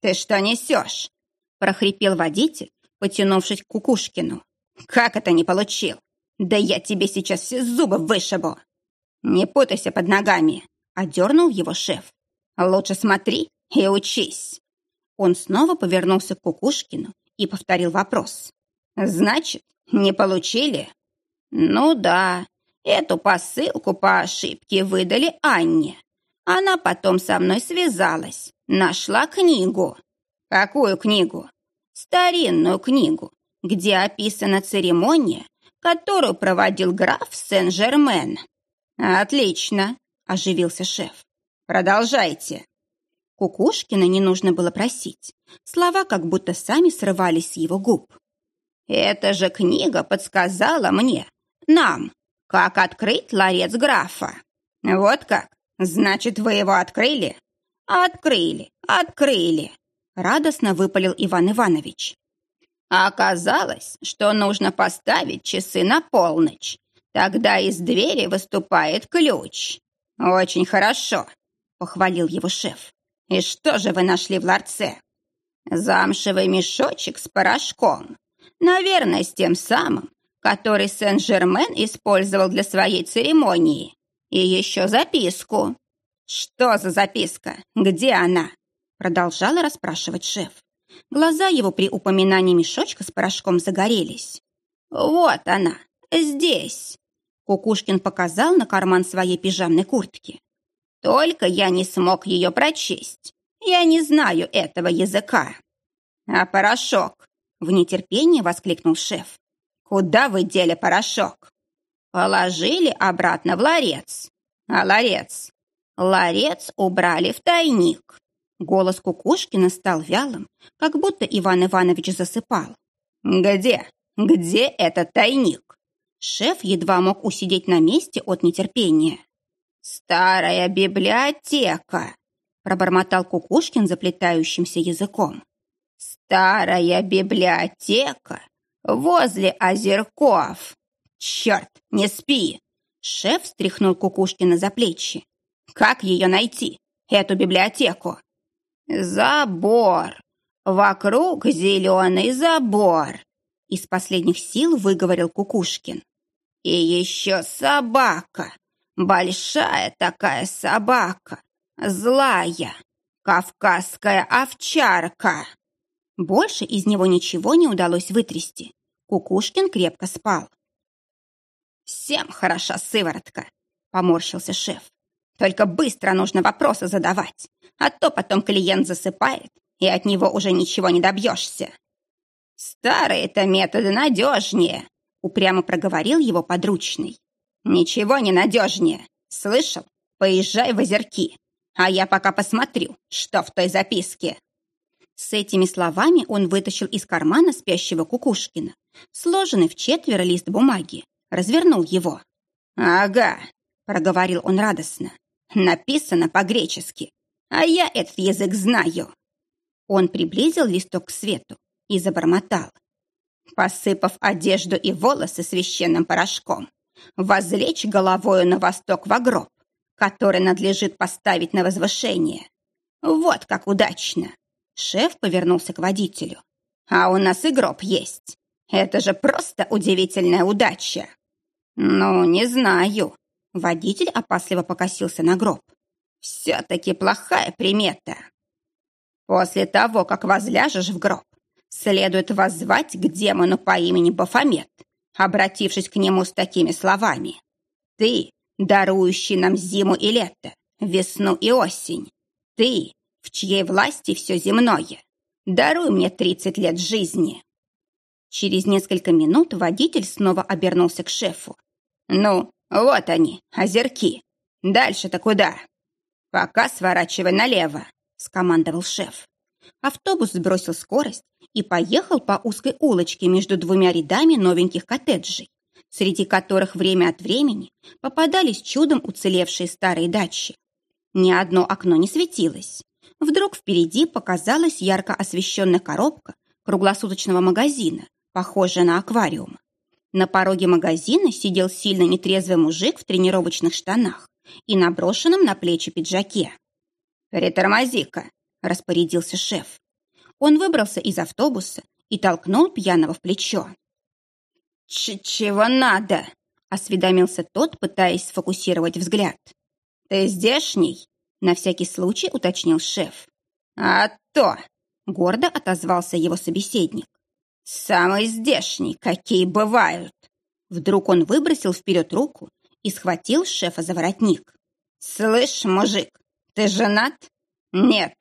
«Ты что несешь?» — прохрипел водитель, потянувшись к Кукушкину. «Как это не получил? Да я тебе сейчас все зубы вышибу!» «Не путайся под ногами!» — одернул его шеф. «Лучше смотри и учись!» Он снова повернулся к Кукушкину и повторил вопрос. «Значит, не получили?» «Ну да, эту посылку по ошибке выдали Анне. Она потом со мной связалась, нашла книгу». «Какую книгу?» «Старинную книгу, где описана церемония, которую проводил граф Сен-Жермен». «Отлично», — оживился шеф. «Продолжайте». Кукушкина не нужно было просить. Слова как будто сами срывались с его губ. «Эта же книга подсказала мне, нам, как открыть ларец графа. Вот как? Значит, вы его открыли?» «Открыли, открыли!» — радостно выпалил Иван Иванович. Оказалось, что нужно поставить часы на полночь. Тогда из двери выступает ключ. Очень хорошо, похвалил его шеф. И что же вы нашли в ларце? Замшевый мешочек с порошком. Наверное, с тем самым, который Сен-Жермен использовал для своей церемонии. И еще записку. Что за записка? Где она? Продолжала расспрашивать шеф. Глаза его при упоминании мешочка с порошком загорелись. Вот она, здесь. Кукушкин показал на карман своей пижамной куртки. «Только я не смог ее прочесть. Я не знаю этого языка». «А порошок?» — в нетерпении воскликнул шеф. «Куда вы дели порошок?» «Положили обратно в ларец». «А ларец?» «Ларец убрали в тайник». Голос Кукушкина стал вялым, как будто Иван Иванович засыпал. «Где? Где этот тайник?» Шеф едва мог усидеть на месте от нетерпения. «Старая библиотека!» пробормотал Кукушкин заплетающимся языком. «Старая библиотека возле озерков! Черт, не спи!» Шеф встряхнул Кукушкина за плечи. «Как ее найти, эту библиотеку?» «Забор! Вокруг зеленый забор!» Из последних сил выговорил Кукушкин. «И еще собака! Большая такая собака! Злая! Кавказская овчарка!» Больше из него ничего не удалось вытрясти. Кукушкин крепко спал. «Всем хороша сыворотка!» — поморщился шеф. «Только быстро нужно вопросы задавать, а то потом клиент засыпает, и от него уже ничего не добьешься». «Старые-то методы надежнее», — упрямо проговорил его подручный. «Ничего не надежнее. Слышал? Поезжай в озерки, а я пока посмотрю, что в той записке». С этими словами он вытащил из кармана спящего Кукушкина, сложенный в четверо лист бумаги, развернул его. «Ага», — проговорил он радостно, — «написано по-гречески, а я этот язык знаю». Он приблизил листок к свету и забормотал. Посыпав одежду и волосы священным порошком, возлечь головою на восток в гроб, который надлежит поставить на возвышение. Вот как удачно. Шеф повернулся к водителю. А у нас и гроб есть. Это же просто удивительная удача. Ну, не знаю. Водитель опасливо покосился на гроб. Все-таки плохая примета. После того, как возляжешь в гроб, следует воззвать к демону по имени Бафомет, обратившись к нему с такими словами. «Ты, дарующий нам зиму и лето, весну и осень, ты, в чьей власти все земное, даруй мне тридцать лет жизни». Через несколько минут водитель снова обернулся к шефу. «Ну, вот они, озерки. Дальше-то куда?» «Пока сворачивай налево», — скомандовал шеф. Автобус сбросил скорость и поехал по узкой улочке между двумя рядами новеньких коттеджей, среди которых время от времени попадались чудом уцелевшие старые дачи. Ни одно окно не светилось. Вдруг впереди показалась ярко освещенная коробка круглосуточного магазина, похожая на аквариум. На пороге магазина сидел сильно нетрезвый мужик в тренировочных штанах и наброшенном на плечи пиджаке. «Притормози-ка!» распорядился шеф. Он выбрался из автобуса и толкнул пьяного в плечо. Ч «Чего надо?» — осведомился тот, пытаясь сфокусировать взгляд. «Ты здешний?» — на всякий случай уточнил шеф. «А то!» — гордо отозвался его собеседник. «Самый здешний, какие бывают!» Вдруг он выбросил вперед руку и схватил шефа за воротник. «Слышь, мужик, ты женат?» «Нет»,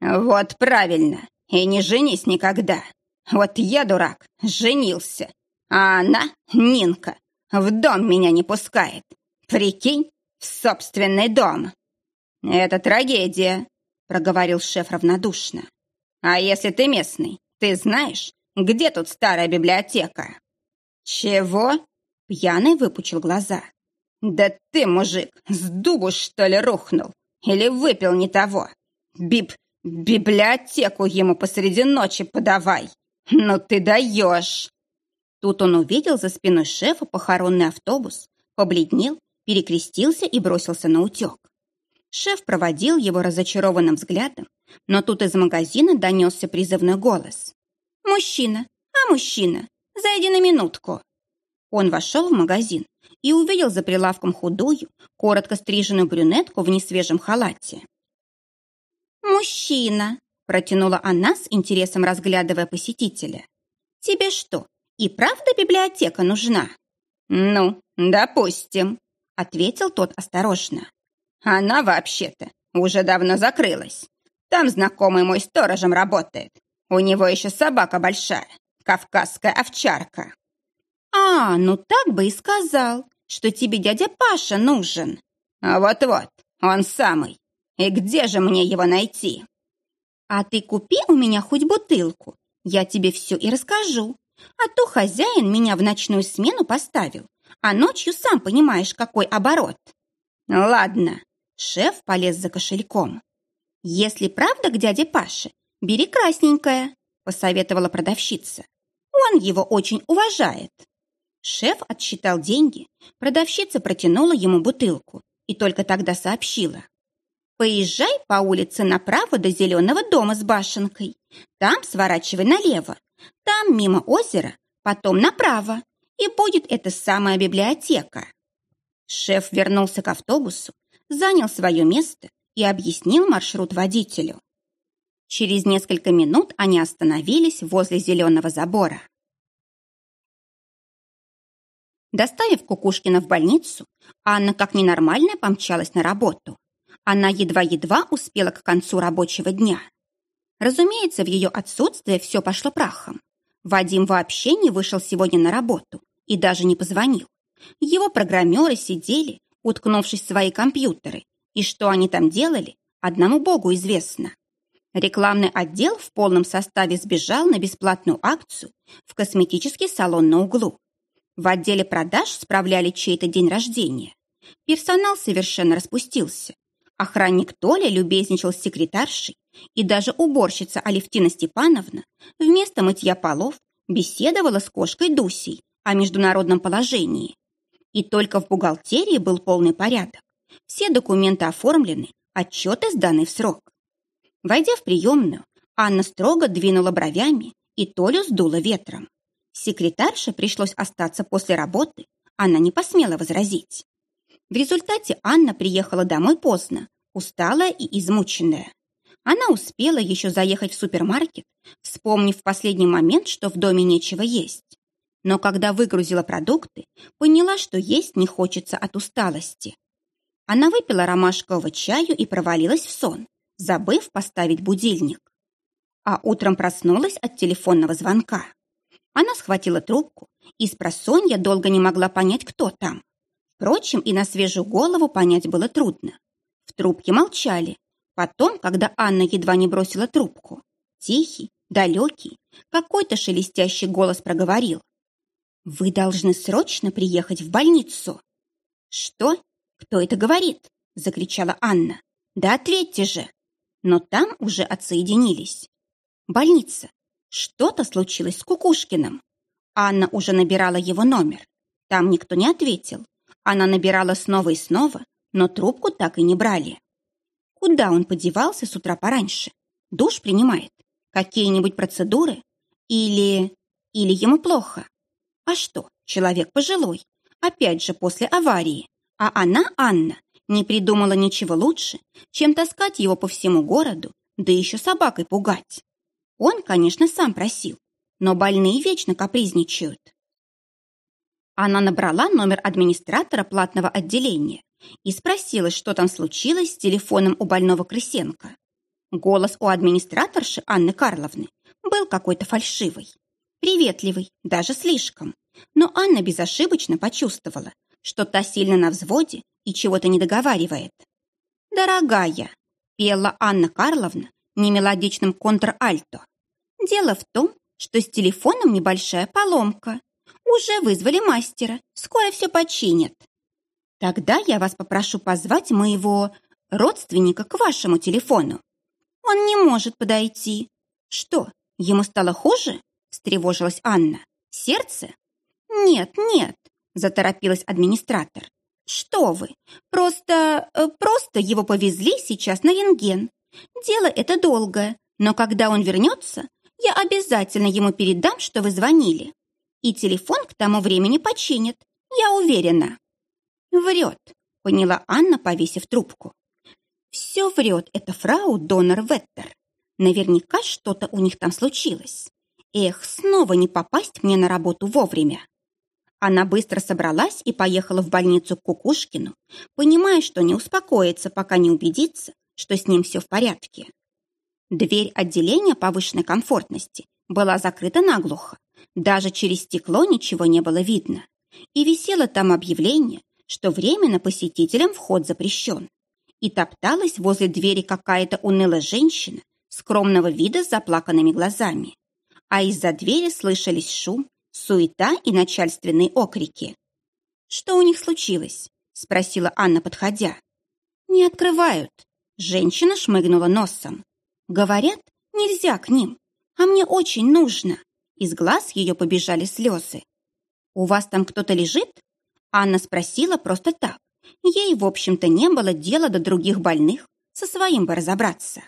«Вот правильно, и не женись никогда. Вот я, дурак, женился, а она, Нинка, в дом меня не пускает. Прикинь, в собственный дом». «Это трагедия», — проговорил шеф равнодушно. «А если ты местный, ты знаешь, где тут старая библиотека?» «Чего?» — пьяный выпучил глаза. «Да ты, мужик, с дугу, что ли, рухнул? Или выпил не того? Бип, «Библиотеку ему посреди ночи подавай! Ну ты даешь!» Тут он увидел за спиной шефа похоронный автобус, побледнел, перекрестился и бросился на утек. Шеф проводил его разочарованным взглядом, но тут из магазина донесся призывной голос. «Мужчина! А, мужчина! Зайди на минутку!» Он вошел в магазин и увидел за прилавком худую, коротко стриженную брюнетку в несвежем халате. «Мужчина!» – протянула она с интересом, разглядывая посетителя. «Тебе что, и правда библиотека нужна?» «Ну, «Допустим», — ответил тот осторожно. «Она вообще-то уже давно закрылась. Там знакомый мой сторожем работает. У него еще собака большая, кавказская овчарка». «А, ну так бы и сказал, что тебе дядя Паша нужен». «Вот-вот, он самый. И где же мне его найти?» «А ты купи у меня хоть бутылку, я тебе все и расскажу. А то хозяин меня в ночную смену поставил, а ночью сам понимаешь, какой оборот». «Ладно». Шеф полез за кошельком. «Если правда к дяде Паше, бери красненькое», посоветовала продавщица. «Он его очень уважает». Шеф отсчитал деньги, продавщица протянула ему бутылку и только тогда сообщила. «Поезжай по улице направо до зеленого дома с башенкой. Там сворачивай налево. Там мимо озера, потом направо. И будет эта самая библиотека». Шеф вернулся к автобусу, занял свое место и объяснил маршрут водителю. Через несколько минут они остановились возле зеленого забора. Доставив Кукушкина в больницу, Анна как ненормальная помчалась на работу. Она едва-едва успела к концу рабочего дня. Разумеется, в ее отсутствие все пошло прахом. Вадим вообще не вышел сегодня на работу и даже не позвонил. Его программеры сидели, уткнувшись в свои компьютеры, и что они там делали, одному богу известно. Рекламный отдел в полном составе сбежал на бесплатную акцию в косметический салон на углу. В отделе продаж справляли чей-то день рождения. Персонал совершенно распустился. Охранник Толя любезничал с секретаршей, и даже уборщица Алевтина Степановна вместо мытья полов беседовала с кошкой Дусей о международном положении. И только в бухгалтерии был полный порядок. Все документы оформлены, отчеты сданы в срок. Войдя в приемную, Анна строго двинула бровями и Толю сдула ветром. Секретарше пришлось остаться после работы, она не посмела возразить. В результате Анна приехала домой поздно, усталая и измученная. Она успела еще заехать в супермаркет, вспомнив в последний момент, что в доме нечего есть. Но когда выгрузила продукты, поняла, что есть не хочется от усталости. Она выпила ромашкового чаю и провалилась в сон, забыв поставить будильник. А утром проснулась от телефонного звонка. Она схватила трубку и с просонья долго не могла понять, кто там. Впрочем, и на свежую голову понять было трудно. В трубке молчали. Потом, когда Анна едва не бросила трубку, тихий, далекий, какой-то шелестящий голос проговорил. «Вы должны срочно приехать в больницу». «Что? Кто это говорит?» – закричала Анна. «Да ответьте же!» Но там уже отсоединились. «Больница. Что-то случилось с Кукушкиным. Анна уже набирала его номер. Там никто не ответил. Она набирала снова и снова, но трубку так и не брали. Куда он подевался с утра пораньше? Душ принимает? Какие-нибудь процедуры? Или... или ему плохо? А что, человек пожилой, опять же после аварии. А она, Анна, не придумала ничего лучше, чем таскать его по всему городу, да еще собакой пугать. Он, конечно, сам просил, но больные вечно капризничают. Она набрала номер администратора платного отделения и спросила, что там случилось с телефоном у больного Крысенко. Голос у администраторши Анны Карловны был какой-то фальшивый, приветливый, даже слишком. Но Анна безошибочно почувствовала, что та сильно на взводе и чего-то не договаривает. «Дорогая», — пела Анна Карловна немелодичным контр-альто. Дело в том, что с телефоном небольшая поломка. Уже вызвали мастера, скоро все починят. Тогда я вас попрошу позвать моего родственника к вашему телефону. Он не может подойти. Что, ему стало хуже? Встревожилась Анна. Сердце? Нет, нет, заторопилась администратор. Что вы? Просто, э, просто его повезли сейчас на рентген. Дело это долгое, но когда он вернется, я обязательно ему передам, что вы звонили. И телефон к тому времени починят, я уверена. Врет, поняла Анна, повесив трубку. Все врет эта фрау Донор Веттер. Наверняка что-то у них там случилось. Эх, снова не попасть мне на работу вовремя. Она быстро собралась и поехала в больницу к Кукушкину, понимая, что не успокоится, пока не убедится, что с ним все в порядке. Дверь отделения повышенной комфортности была закрыта наглухо. Даже через стекло ничего не было видно. И висело там объявление, что временно посетителям вход запрещен. И топталась возле двери какая-то унылая женщина скромного вида с заплаканными глазами. А из-за двери слышались шум, суета и начальственные окрики. «Что у них случилось?» – спросила Анна, подходя. «Не открывают». Женщина шмыгнула носом. «Говорят, нельзя к ним, а мне очень нужно». Из глаз ее побежали слезы. «У вас там кто-то лежит?» Анна спросила просто так. Ей, в общем-то, не было дела до других больных, со своим бы разобраться.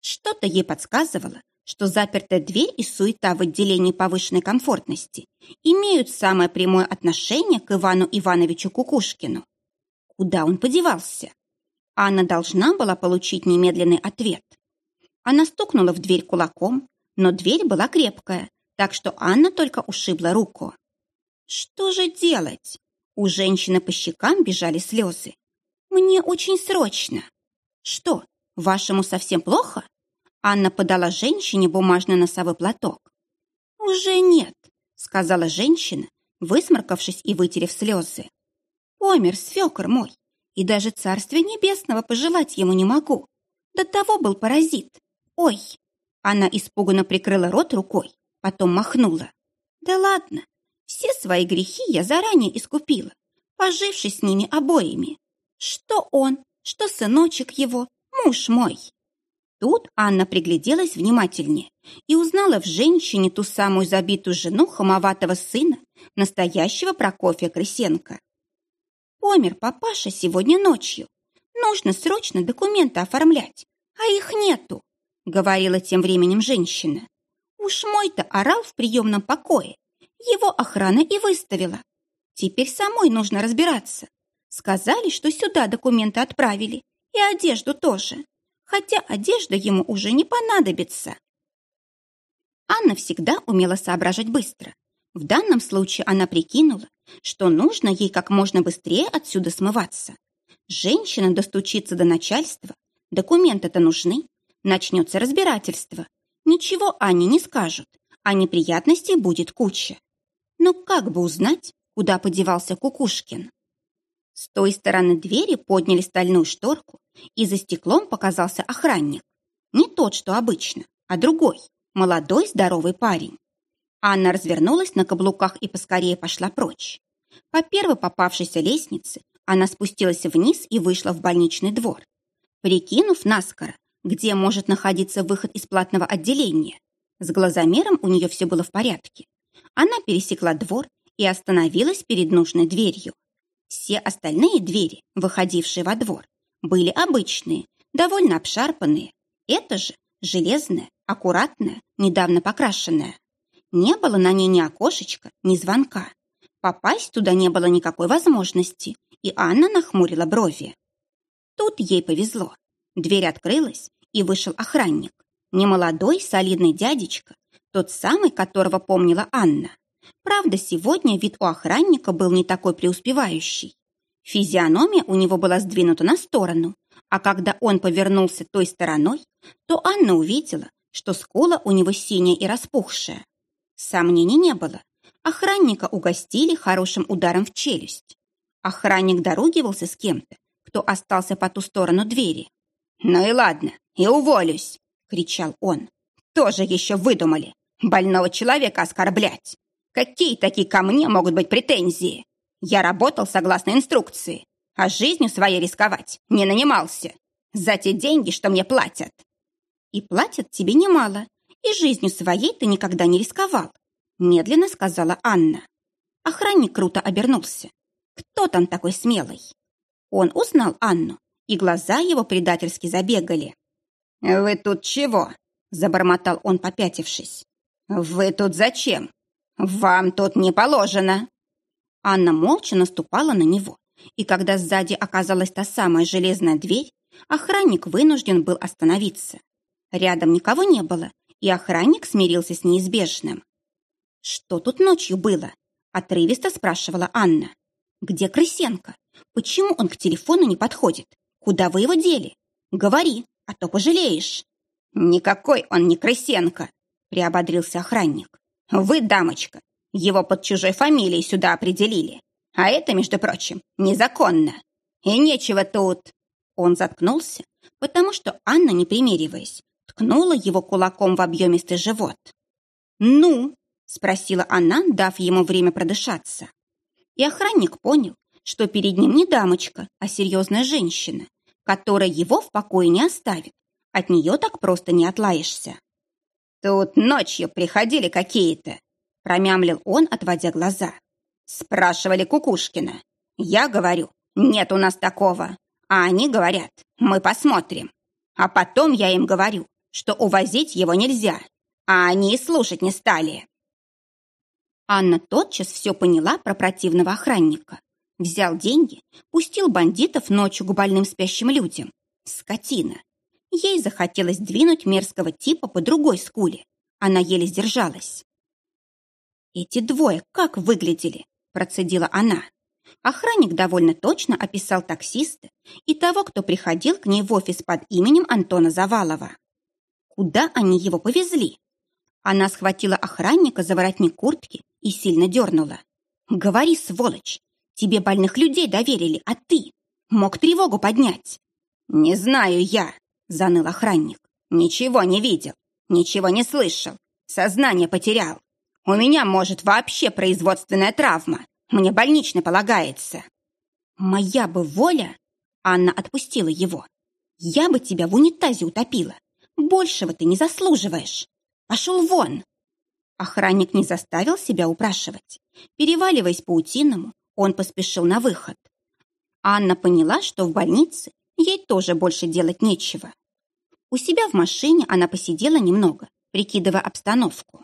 Что-то ей подсказывало, что запертая дверь и суета в отделении повышенной комфортности имеют самое прямое отношение к Ивану Ивановичу Кукушкину. Куда он подевался? Анна должна была получить немедленный ответ. Она стукнула в дверь кулаком, но дверь была крепкая, так что Анна только ушибла руку. Что же делать? У женщины по щекам бежали слезы. Мне очень срочно. Что, вашему совсем плохо? Анна подала женщине бумажный носовой платок. «Уже нет», — сказала женщина, высморкавшись и вытерев слезы. «Помер свекор мой, и даже царствия небесного пожелать ему не могу. До того был паразит. Ой!» Она испуганно прикрыла рот рукой, потом махнула. «Да ладно, все свои грехи я заранее искупила, пожившись с ними обоими. Что он, что сыночек его, муж мой. Тут Анна пригляделась внимательнее и узнала в женщине ту самую забитую жену хамоватого сына, настоящего Прокофья Крысенко. «Помер папаша сегодня ночью. Нужно срочно документы оформлять, а их нету», — говорила тем временем женщина. «Уж мой-то орал в приемном покое. Его охрана и выставила. Теперь самой нужно разбираться. Сказали, что сюда документы отправили, и одежду тоже хотя одежда ему уже не понадобится. Анна всегда умела соображать быстро. В данном случае она прикинула, что нужно ей как можно быстрее отсюда смываться. Женщина достучится до начальства, документы-то нужны, начнется разбирательство. Ничего Анне не скажут, а неприятностей будет куча. Но как бы узнать, куда подевался Кукушкин? С той стороны двери подняли стальную шторку, и за стеклом показался охранник. Не тот, что обычно, а другой, молодой здоровый парень. Анна развернулась на каблуках и поскорее пошла прочь. По первой попавшейся лестнице она спустилась вниз и вышла в больничный двор. Прикинув наскоро, где может находиться выход из платного отделения, с глазомером у нее все было в порядке. Она пересекла двор и остановилась перед нужной дверью. Все остальные двери, выходившие во двор, были обычные, довольно обшарпанные. Это же железная, аккуратная, недавно покрашенная. Не было на ней ни окошечка, ни звонка. Попасть туда не было никакой возможности, и Анна нахмурила брови. Тут ей повезло. Дверь открылась, и вышел охранник. Немолодой, солидный дядечка, тот самый, которого помнила Анна. Правда, сегодня вид у охранника был не такой преуспевающий. Физиономия у него была сдвинута на сторону, а когда он повернулся той стороной, то Анна увидела, что скула у него синяя и распухшая. Сомнений не было. Охранника угостили хорошим ударом в челюсть. Охранник доругивался с кем-то, кто остался по ту сторону двери. «Ну и ладно, и уволюсь!» — кричал он. «Тоже еще выдумали! Больного человека оскорблять! Какие такие ко мне могут быть претензии? Я работал согласно инструкции, а жизнью своей рисковать не нанимался. За те деньги, что мне платят. И платят тебе немало, и жизнью своей ты никогда не рисковал, медленно сказала Анна. Охранник круто обернулся. Кто там такой смелый? Он узнал Анну, и глаза его предательски забегали. «Вы тут чего?» – забормотал он, попятившись. «Вы тут зачем? «Вам тут не положено!» Анна молча наступала на него, и когда сзади оказалась та самая железная дверь, охранник вынужден был остановиться. Рядом никого не было, и охранник смирился с неизбежным. Что тут ночью было? Отрывисто спрашивала Анна. «Где Крысенко? Почему он к телефону не подходит? Куда вы его дели? Говори, а то пожалеешь». «Никакой он не Крысенко», — приободрился охранник. «Вы, дамочка, его под чужой фамилией сюда определили. А это, между прочим, незаконно. И нечего тут...» Он заткнулся, потому что Анна, не примериваясь, ткнула его кулаком в объемистый живот. «Ну?» — спросила она, дав ему время продышаться. И охранник понял, что перед ним не дамочка, а серьезная женщина, которая его в покое не оставит. От нее так просто не отлаешься. «Тут ночью приходили какие-то», — промямлил он, отводя глаза. «Спрашивали Кукушкина. Я говорю, нет у нас такого. А они говорят, мы посмотрим. А потом я им говорю, что увозить его нельзя. А они и слушать не стали». Анна тотчас все поняла про противного охранника. Взял деньги, пустил бандитов ночью к больным спящим людям. Скотина. Ей захотелось двинуть мерзкого типа по другой скуле. Она еле сдержалась. «Эти двое как выглядели?» – процедила она. Охранник довольно точно описал таксиста и того, кто приходил к ней в офис под именем Антона Завалова. Куда они его повезли? Она схватила охранника за воротник куртки и сильно дернула. «Говори, сволочь, тебе больных людей доверили, а ты мог тревогу поднять». «Не знаю я», — заныл охранник. «Ничего не видел, ничего не слышал, сознание потерял. У меня, может, вообще производственная травма. Мне больничный полагается». «Моя бы воля...» Анна отпустила его. «Я бы тебя в унитазе утопила. Большего ты не заслуживаешь. Пошел вон!» Охранник не заставил себя упрашивать. Переваливаясь паутиному, он поспешил на выход. Анна поняла, что в больнице ей тоже больше делать нечего. У себя в машине она посидела немного, прикидывая обстановку.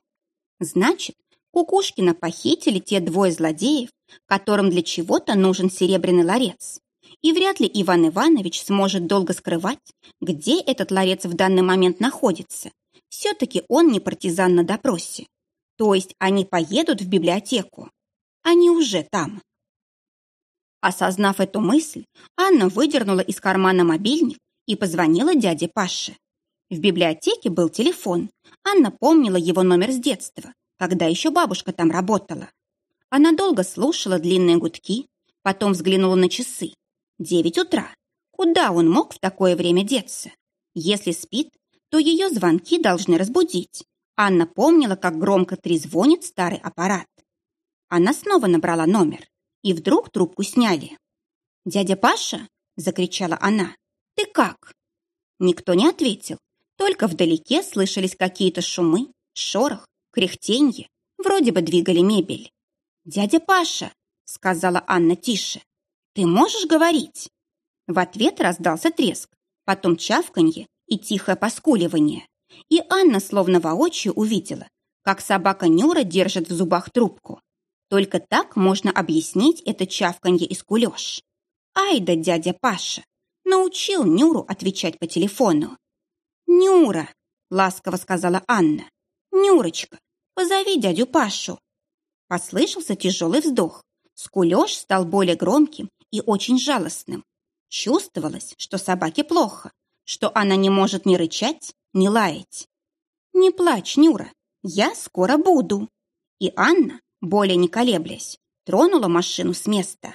Значит, Кукушкина похитили те двое злодеев, которым для чего-то нужен серебряный ларец. И вряд ли Иван Иванович сможет долго скрывать, где этот ларец в данный момент находится. Все-таки он не партизан на допросе. То есть они поедут в библиотеку. Они уже там. Осознав эту мысль, Анна выдернула из кармана мобильник и позвонила дяде Паше. В библиотеке был телефон. Анна помнила его номер с детства, когда еще бабушка там работала. Она долго слушала длинные гудки, потом взглянула на часы. Девять утра. Куда он мог в такое время деться? Если спит, то ее звонки должны разбудить. Анна помнила, как громко трезвонит старый аппарат. Она снова набрала номер, и вдруг трубку сняли. «Дядя Паша?» – закричала она. «Ты как?» Никто не ответил, только вдалеке слышались какие-то шумы, шорох, кряхтенье, вроде бы двигали мебель. «Дядя Паша!» – сказала Анна тише. «Ты можешь говорить?» В ответ раздался треск, потом чавканье и тихое поскуливание. И Анна словно воочию увидела, как собака Нюра держит в зубах трубку. Только так можно объяснить это чавканье и скулеж. Ай да дядя Паша! Научил Нюру отвечать по телефону. «Нюра!» — ласково сказала Анна. «Нюрочка, позови дядю Пашу!» Послышался тяжелый вздох. Скулеж стал более громким и очень жалостным. Чувствовалось, что собаке плохо, что она не может ни рычать, ни лаять. «Не плачь, Нюра, я скоро буду». И Анна, более не колеблясь, тронула машину с места.